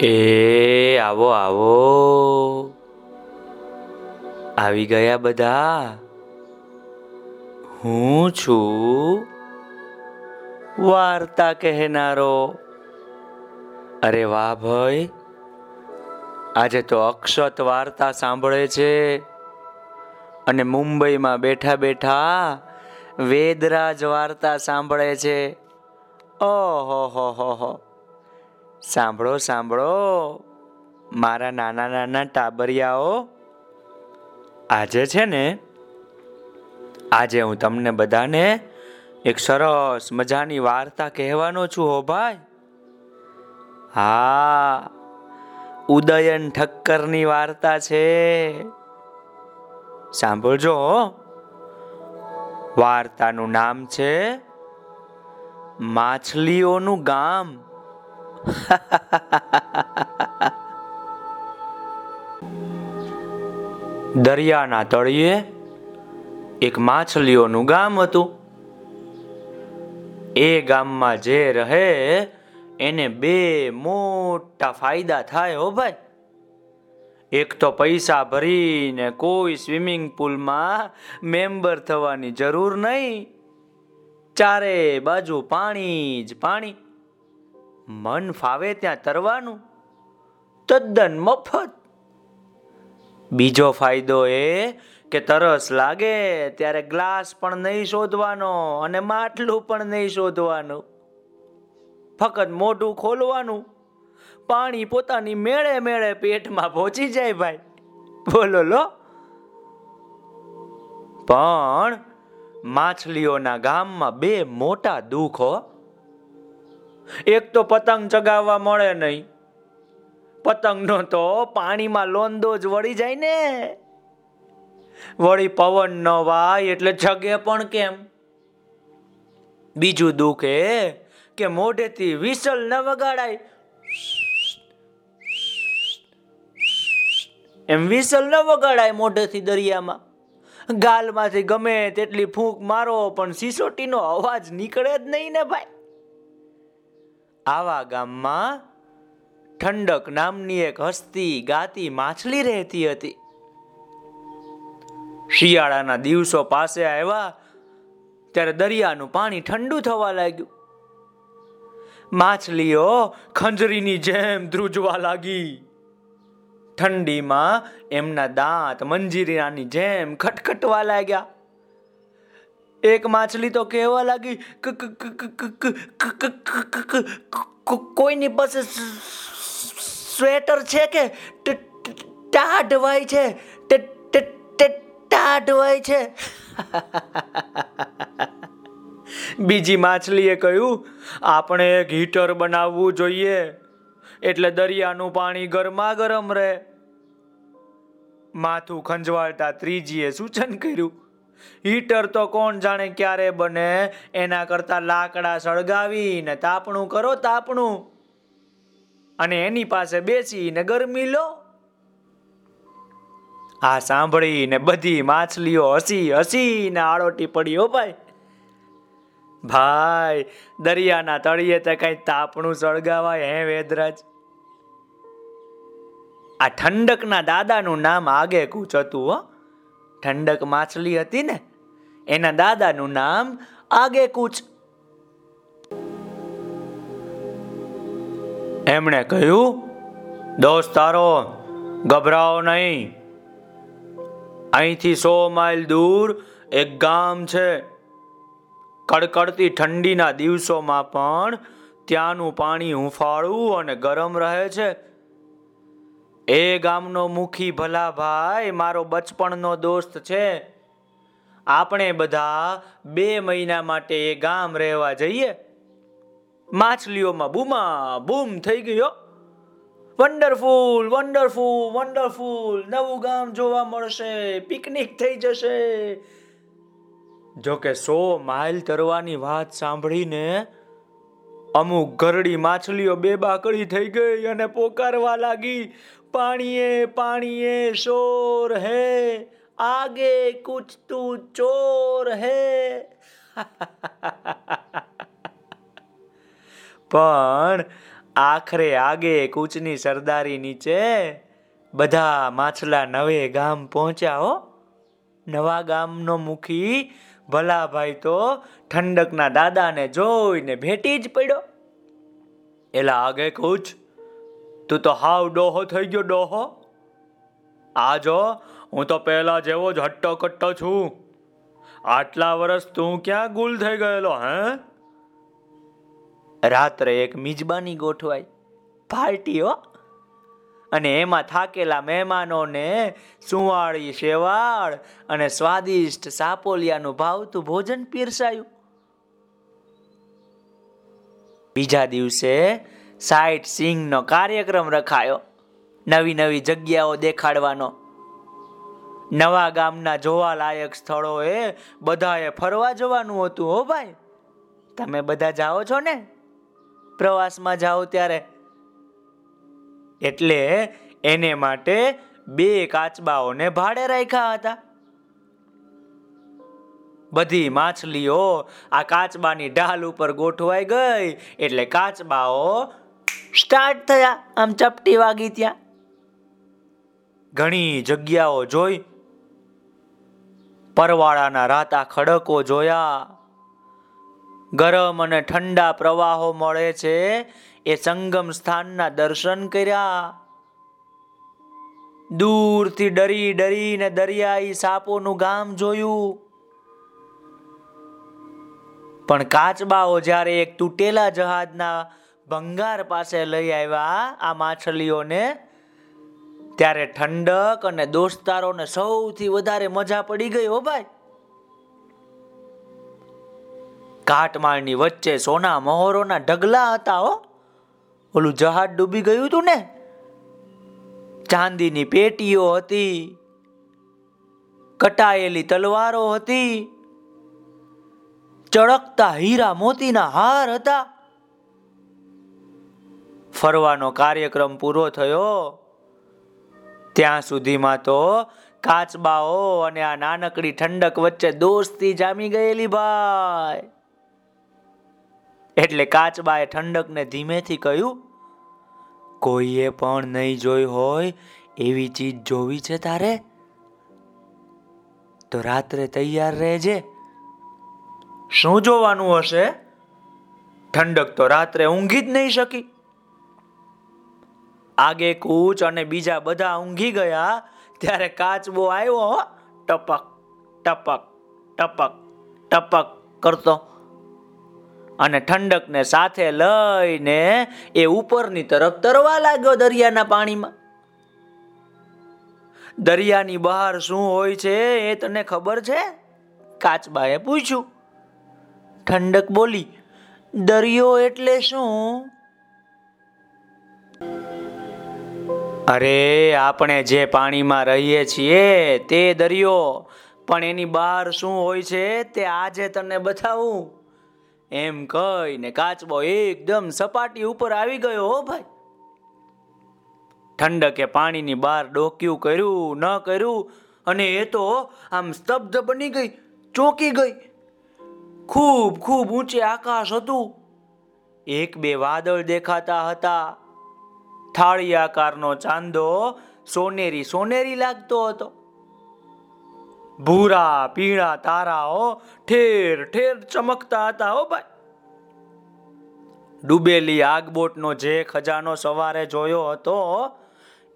એ, આવો આવો. આવી ગયા બધા. હું છું વાર્તા કહેનારો. અરે વાહ ભાઈ, આજે તો અક્ષત વાર્તા સાંભળે છે. અને મુંબઈમાં બેઠા બેઠા વેદરાજ વાર્તા સાંભળે છે. ઓહો, હો હો હો. સાંભળો સાંભળો. મારા નાના નાના ટાબરિયાઓ આજે છે ને, આજે હું તમને બધાને એક સરસ મજાની વાર્તા કહેવાનો છું હો ભાઈ. હા, ઉદયન ઠક્કરની વાર્તા છે. સાંભળજો. વાર્તાનું નામ છે, માછલીઓનું ગામ. દરિયાના તળિયે એક માછલીઓનું ગામ હતું. એ ગામમાં જે રહે, એને બે મોટા ફાયદા થાય હો ભાઈ. એક તો પૈસા ભરીને કોઈ સ્વિમિંગ પુલમાં મેમ્બર થવાની જરૂર નહીં. ચારે બાજુ પાણી જ પાણી. મન ફાવે ત્યાં તરવાનું. તદ્દન મફત. બીજો ફાયદો એ કે તરસ લાગે ત્યારે ગ્લાસ પણ નહીં શોધવાનો અને માટલું પણ નહીં શોધવાનું. ફક્ત મોઢું ખોલવાનું. પાણી પોતાની મેળે મેળે પેટમાં પહોંચી જાય ભાઈ. બોલો લો. પણ માછલીઓના ગામમાં બે મોટા દુઃખો એક તો પતંગ ચગાવવા મળે નહીં. પતંગનો તો પાણીમાં લોંદો જ વળી જાય ને. વળી પવન ન વાય એટલે જગે પણ કેમ? બીજું દુઃખ એ કે મોઢેથી વિસલ ન વગાડાય. એમ વિસલ ન વગાડાય મોઢેથી દરિયામાં. ગાલમાંથી ગમે તેટલી ફૂંક મારો પણ સિસોટીનો અવાજ નીકળે જ નહીં ને ભાઈ. આવા ગામમાં ઠંડક નામની એક હસ્તી ગાતી માછલી રહેતી હતી. શિયાળાના દિવસો પાસે આવ્યા, ત્યારે દરિયાનું પાણી ઠંડુ થવા લાગ્યું. માછલીઓ ખંજરીની જેમ ધ્રુજવા લાગી. ઠંડીમાં એમના દાંત મંજીરાની જેમ ખટખટવા લાગ્યા. એક માછલી તો કહેવા લાગી કોઈની પાસે સ્વેટર છે કે ટાઢવાય છે ટાઢવાય છે બીજી માછલીએ કહ્યું આપણે એક હીટર બનાવવું જોઈએ એટલે દરિયાનું પાણી ગરમા ગરમ રહે માથું ખંજવાળતા ત્રીજીએ સૂચન કર્યું હીટર તો કોણ જાણે ક્યારે બને? એના કરતા લાકડા સળગાવીને તાપણું કરો, તાપણું. અને એની પાસે બેસીને ગરમી લો. આ સાંભળીને બધી માછલીઓ હસી હસીને આળોટી પડી, હો ભાઈ. ભાઈ, દરિયાના તળિયે તો કઈ તાપણું સળગાવાય, હે વેદરાજ? આ ઠંડકના દાદાનું નામ આગે કૂચ હો. ઠંડક માછલી હતી ને? એના દાદાનું નામ આગે કૂચ એમણે કહ્યું દોસ્તારો ગભરાઓ નહીં. અહીંથી સો માઇલ દૂર એક ગામ છે. કડકડતી ઠંડીના દિવસોમાં પણ ત્યાંનું પાણી હુંફાળું અને ગરમ રહે છે. એ ગામનો મુખી ભલા ભાઈ, મારો બચપણનો દોસ્ત છે. આપણે બધા બે મહિના માટે એ ગામ રહેવા જઈએ. માછલીઓમાં બૂમા બૂમ થઈ ગયો વન્ડરફુલ વન્ડરફુલ વન્ડરફુલ, નવું ગામ જોવા મળશે, પિકનિક થઈ જશે. જોકે સો માઇલ તરવાની વાત સાંભળીને અમુક ઘરડી માછલીઓ બે બાકડી થઈ ગઈ અને પોકારવા લાગી. પાણીએ પાણીએ શોર હે. આગે કુછ તું ચોર હે. પણ આખરે આગે કૂચની સરદારી નીચે બધા માછલા નવે ગામ પહોંચ્યા હો. નવા ગામનો મુખી ભલાભાઈ તો ઠંડકના દાદાને જોઈને ભેટી જ પડ્યો. એલા, આગે કૂચ તું તો હાવ ડોહો થઈ ગયો, ડોહો. આ જો, હું તો પહેલા જેવો જ હટ્ટો કટ્ટો છું. આટલા વર્ષ તું ક્યાં ગુલ થઈ ગયેલો, હે? રાત્રે એક મિજબાની ગોઠવાઈ, પાર્ટી, હો. અને એમાં થાકેલા મહેમાનોને સુવાળી, શેવાળ અને સ્વાદિષ્ટ સાપોલિયાનું ભાવતું ભોજન પીરસાયું. બીજા દિવસે સાઇટ સિંગનો કાર્યક્રમ રખાયો, નવી નવી જગ્યાઓ દેખાડવાનો. નવા ગામના જોવાલાયક સ્થળોએ બધાએ ફરવા જવાનું હતું, હો ભાઈ. તમે બધા જાઓ છો ને? પ્રવાસમાં જાઓ ત્યારે. એટલે એને માટે બે કાચબાઓને ભાડે રાખ્યા હતા. બધી માછલીઓ આ કાચબાની ઢાલ ઉપર ગોઠવાઈ ગઈ, એટલે કાચબાઓ સ્ટાર્ટ થયા, આમ ચપટી વાગી ત્યાં. ઘણી જગ્યાઓ જોઈ, પરવાળાના રાતા ખડકો જોયા. ગરમ અને ઠંડા પ્રવાહો મળે છે, એ સંગમ સ્થાનના દર્શન કર્યા. દૂરથી ડરી ડરીને દરિયાઈ સાપોનું ગામ જોયું. પણ કાચબાઓ જ્યારે એક તૂટેલા જહાજના ભંગાર પાસે લઈ આવ્યા આ માછલીઓને. ત્યારે ઠંડક અને દોસ્તારોને સૌથી વધારે મજા પડી ગઈ હો ભાઈ. કાટમાળની વચ્ચે સોના મહોરોના ઢગલા હતા હો. ઓલું જહાજ ડૂબી ગયું હતું ને? ચાંદીની પેટીઓ હતી. કટાયેલી તલવારો હતી. ચળકતા હીરા મોતીના હાર હતા. ફરવાનો કાર્યક્રમ પૂરો થયો, ત્યાં સુધીમાં તો કાચબાઓ અને આ નાનકડી ઠંડક વચ્ચે દોસ્તી જામી ગયેલી ભાઈ. એટલે કાચબાએ ઠંડકને ધીમેથી કહ્યું, કોઈએ પણ નહીં જોઈ હોય એવી ચીજ જોવી છે તારે? તો રાત્રે તૈયાર રહેજે. શું જોવાનું હશે? ઠંડક તો રાત્રે ઊંઘી જ નહીં શકી. આગે કૂચ અને બીજા બધા ઊંઘી ગયા, ત્યારે કાચબો આવ્યો ટપક ટપક ટપક ટપક કરતો. અને ઠંડકને સાથે લઈને એ ઉપરની તરફ તરવા લાગ્યો દરિયાના પાણીમાં. દરિયાની બહાર શું હોય છે એ તને ખબર છે? કાચબાએ પૂછ્યું. ઠંડક બોલી, દરિયો એટલે શું? અરે, આપણે જે પાણીમાં રહીએ છીએ તે દરિયો, પણ એની બહાર શું હોય છે તે આજે તને બતાવું. એમ કહીને કાચબો એકદમ સપાટી ઉપર આવી ગયો હો ભાઈ. ઠંડકે પાણીની બહાર ડોક્યું કર્યું, ન કર્યું, અને એ તો આમ સ્તબ્ધ બની ગઈ, ચોકી ગઈ. ખૂબ ખૂબ ઊંચે આકાશ હતું. એક બે વાદળ દેખાતા હતા. થાળી આકારનો ચાંદો સોનેરી સોનેરી લાગતો હતો. ભૂરા, પીળા તારાઓ ઠેર ઠેર ચમકતા હતા હો ભાઈ. ડૂબેલી આગબોટનો જે ખજાનો સવારે જોયો હતો,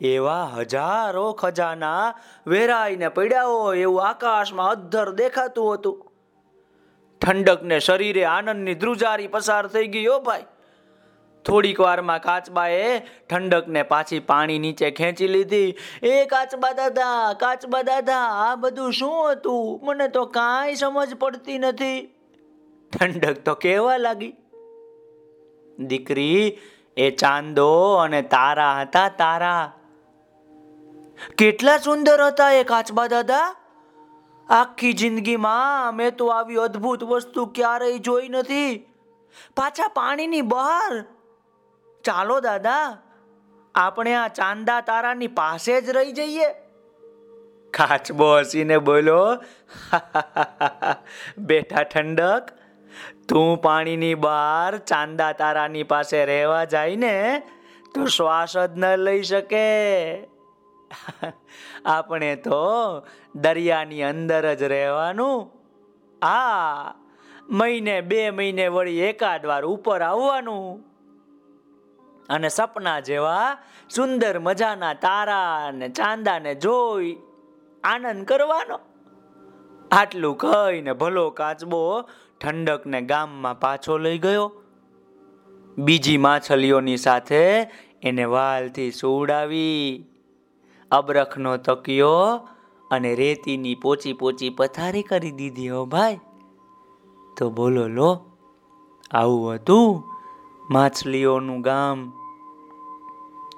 એવા હજારો ખજાના વેરાઈને પડ્યા હોય એવું આકાશમાં અધ્ધર દેખાતું હતું. ઠંડકને શરીરે આનંદની ધ્રુજારી પસાર થઈ ગઈ હો ભાઈ. થોડીક વારમાં કાચબાએ ઠંડકને પાછી પાણી નીચે ખેંચી લીધી. એ કાચબા દાદા કાચબા દાદા, આ બધું શું હતું? મને તો કાંઈ સમજ પડતી નથી. ઠંડક તો કેવા લાગી. દીકરી, એ ચાંદો અને તારા હતા તારા. કેટલા સુંદર હતા એ કાચબા દાદા. આખી જિંદગીમાં મેં તો આવી અદ્ભુત વસ્તુ ક્યારેય જોઈ નથી. પાછા પાણીની બહાર ચાલો દાદા, આપણે આ ચાંદા તારાની પાસે જ રહી જઈએ. કાચબો હસીને બોલો. બેટા ઠંડક, તું પાણીની બહાર ચાંદા તારાની પાસે રહેવા જાય ને તો શ્વાસ જ ન લઈ શકે. આપણે તો દરિયાની અંદર જ રહેવાનું. આ મહિને બે મહિને વળી એકાદ વાર ઉપર આવવાનું. અને સપના જેવા સુંદર મજાના તારા ને ચાંદાને જોઈ આનંદ કરવાનો. આટલું કહીને ભલો કાચબો ઠંડકને ગામમાં પાછો લઈ ગયો. બીજી માછલીઓની સાથે એને વાલથી સુવડાવી. અબરખનો તકિયો અને રેતીની પોચી પોચી પથારી કરી દીધી, હો ભાઈ. તો બોલો લો, આવું હતું માછલીઓનું ગામ?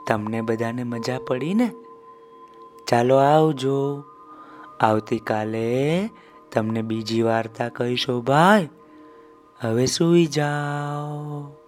તમને બધાને મજા પડી ને? ચાલો આવજો. આવતીકાલે તમને બીજી વાર્તા કહીશો ભાઈ. હવે સૂઈ જાઓ.